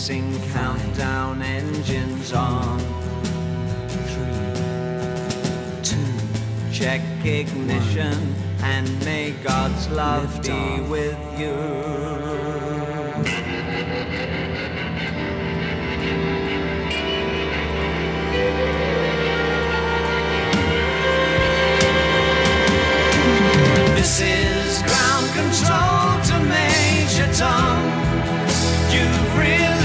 racing countdown engines on. Three, two, check ignition one. and may God's love Lift be off. with you. This is ground control to Major Tom. You've really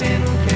tin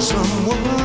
someone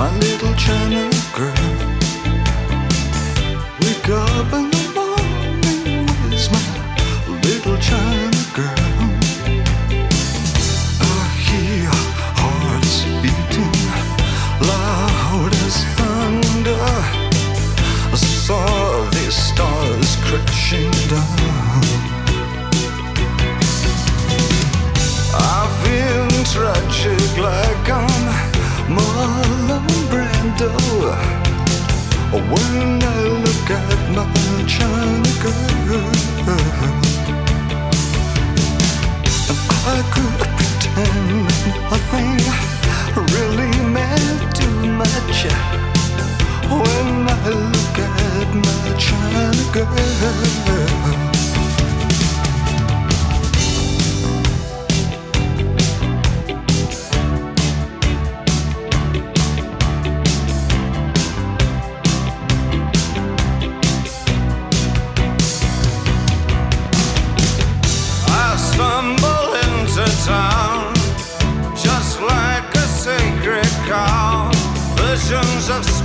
my little China girl. Wake up in the morning with my little China girl. I hear hearts beating loud as thunder. I saw the stars crashing down. when I look at my China girl, I could pretend really meant too much. When I look at my China girl. of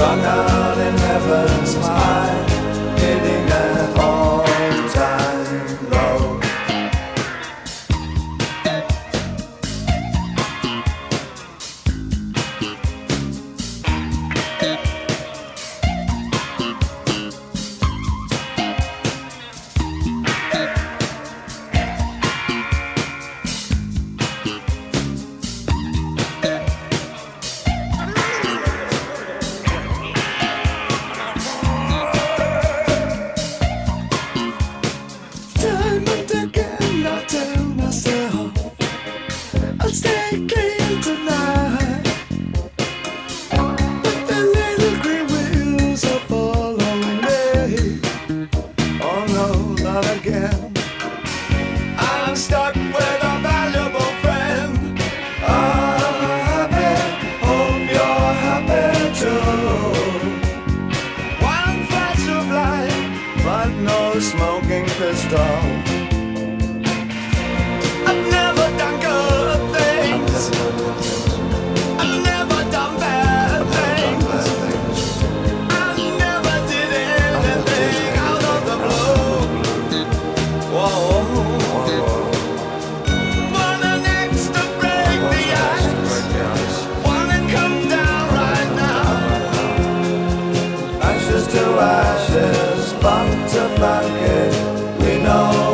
drunk out in heaven's mind. know.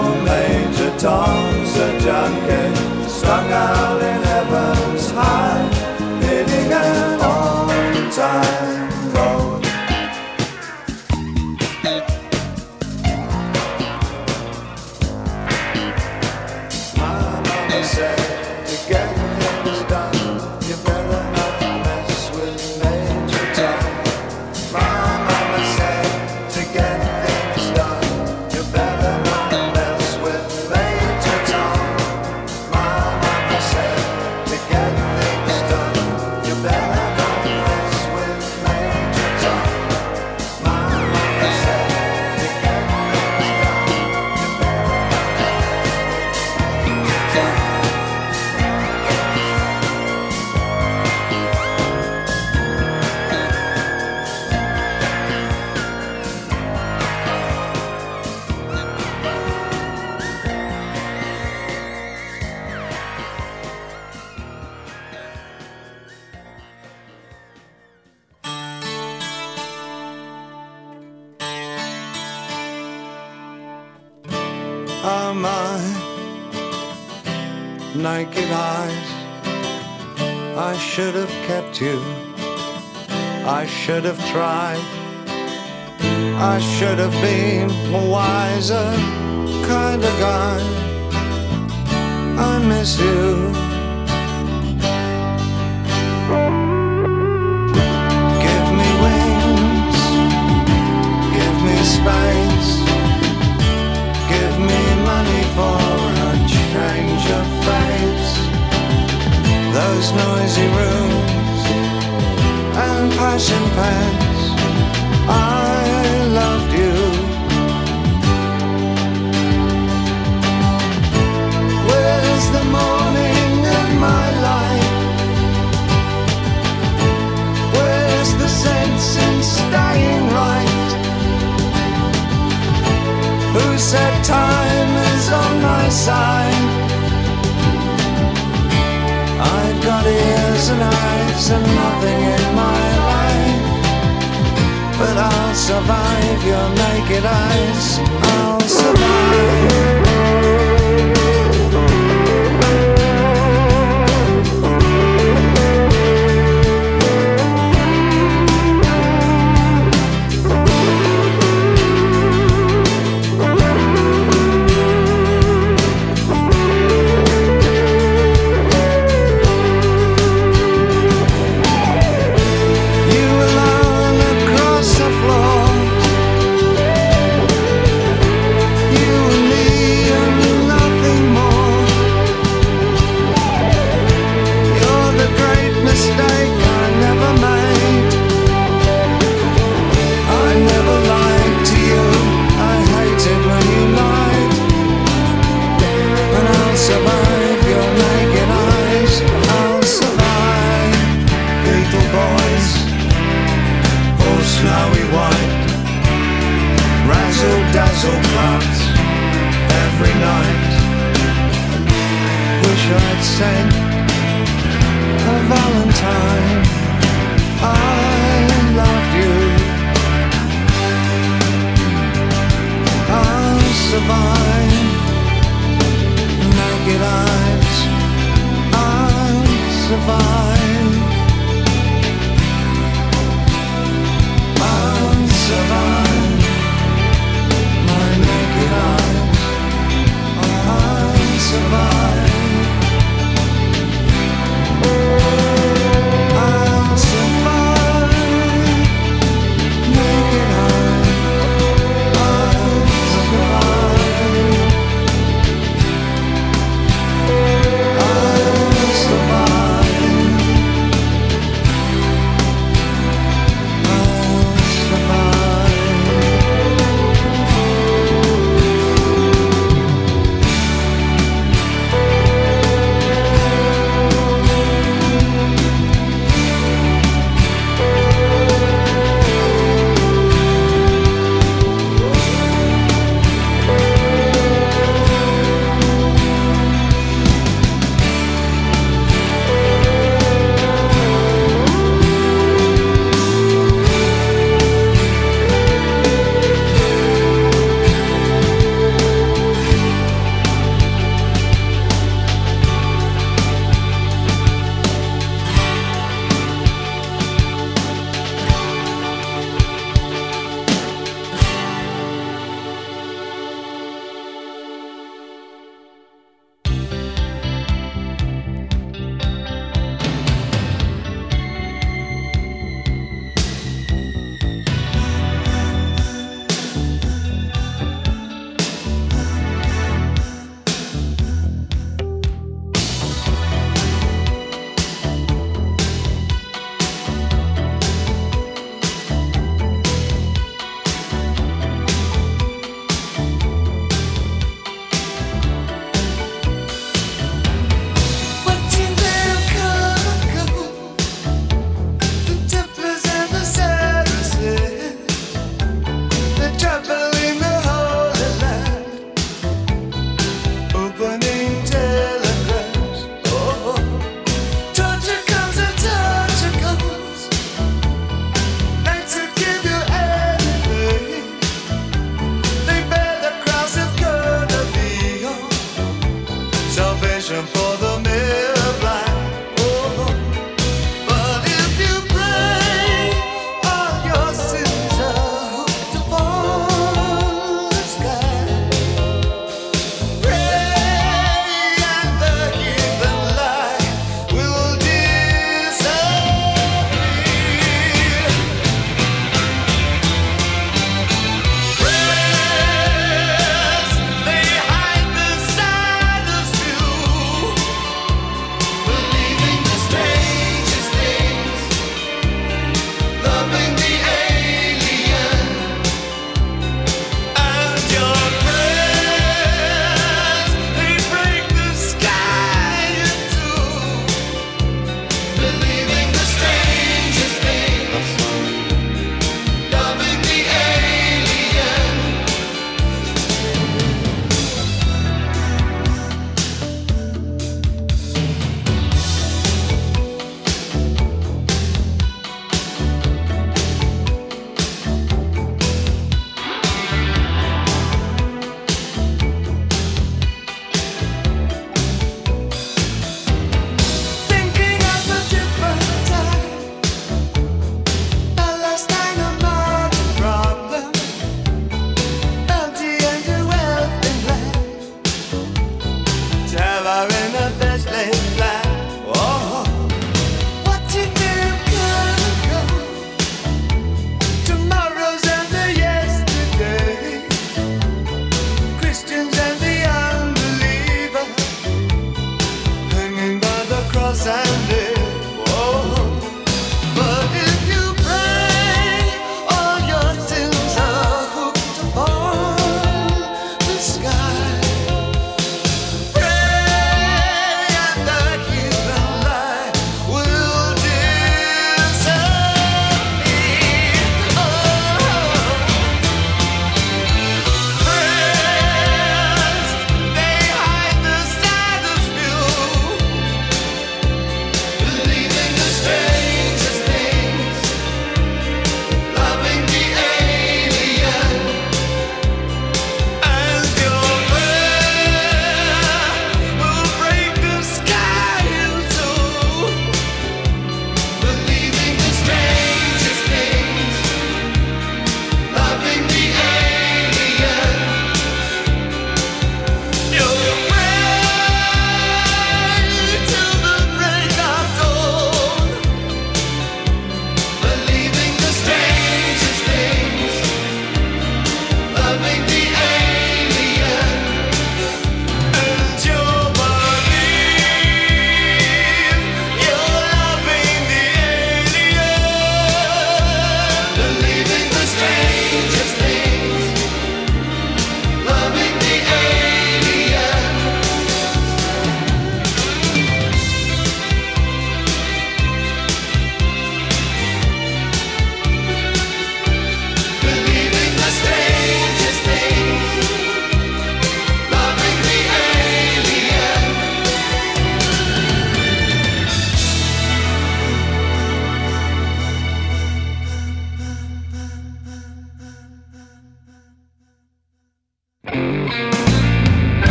should have been a wiser kind of guy. I miss you.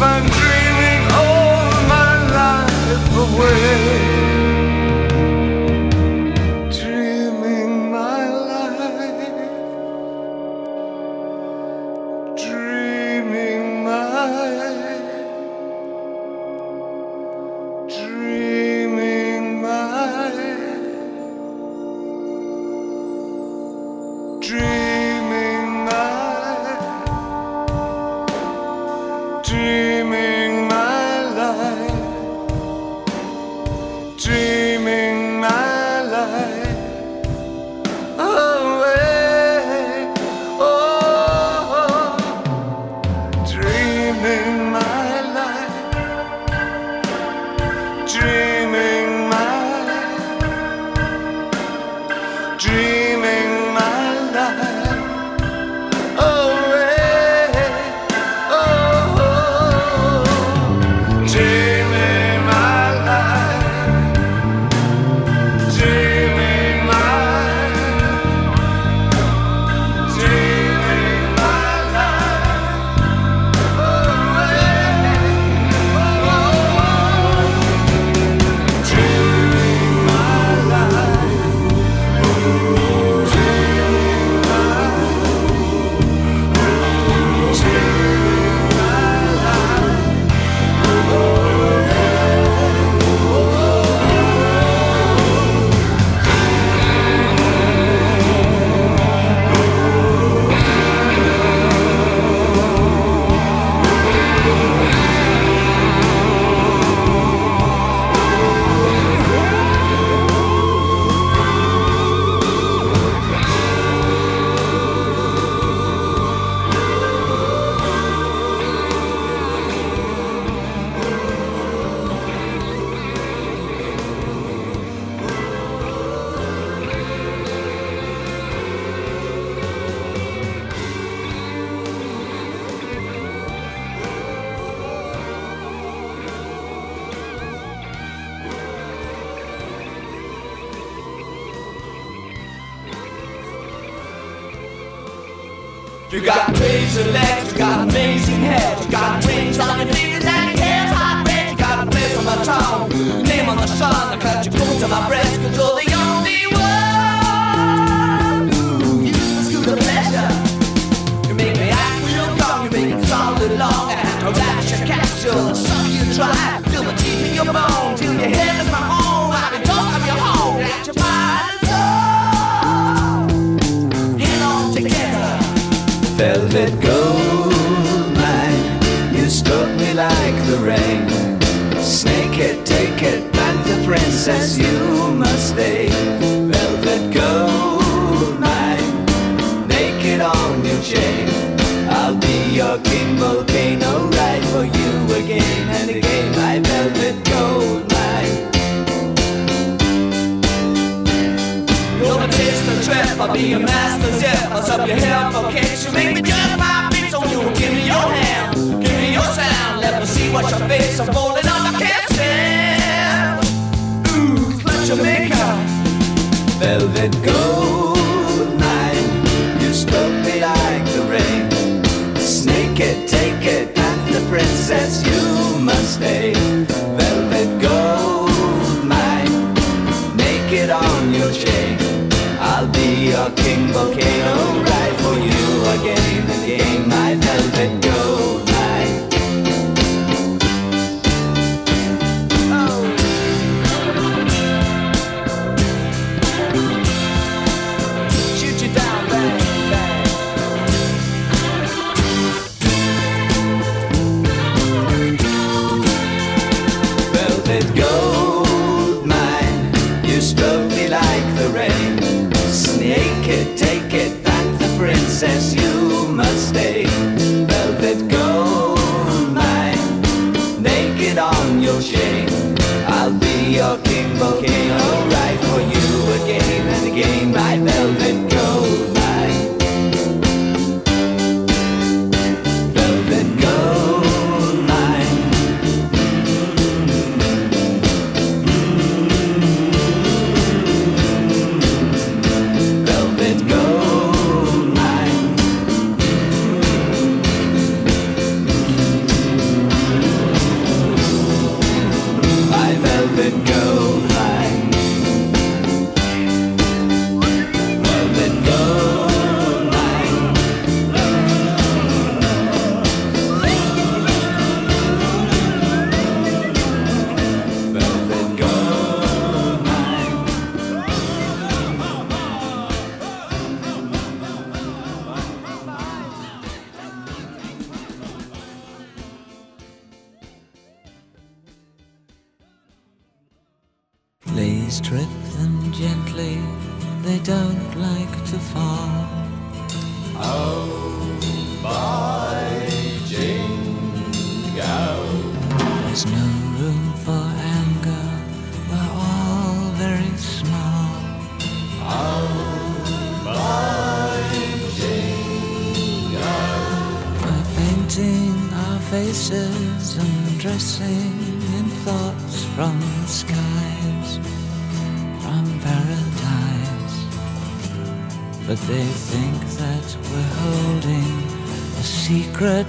I'm dreaming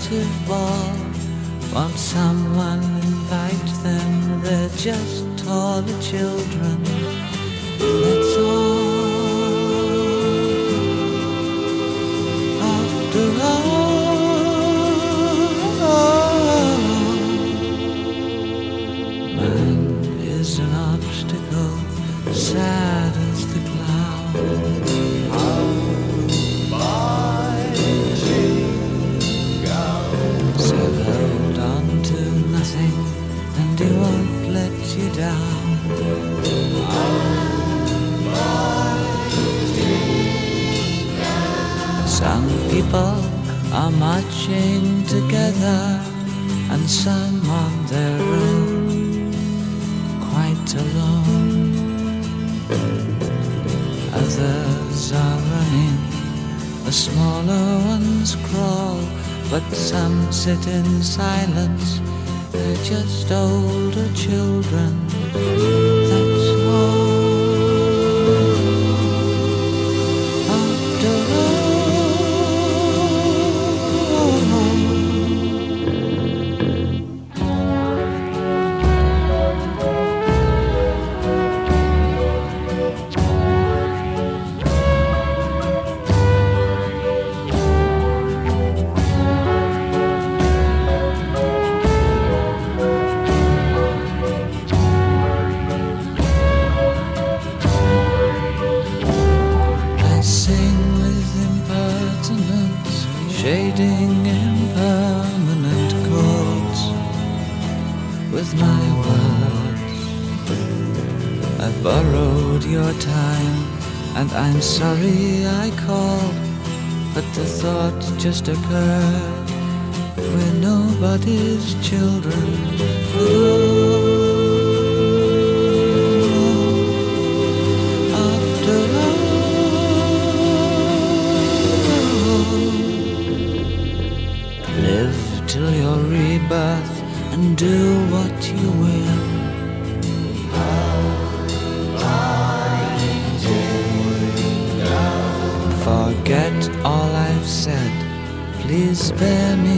collective ball want someone invite them they're just taller children. Shading impermanent chords with my words. I borrowed your time, and I'm sorry I called, but the thought just occurred. We're nobody's children. Ooh, do what you will. Forget all I've said. Please spare me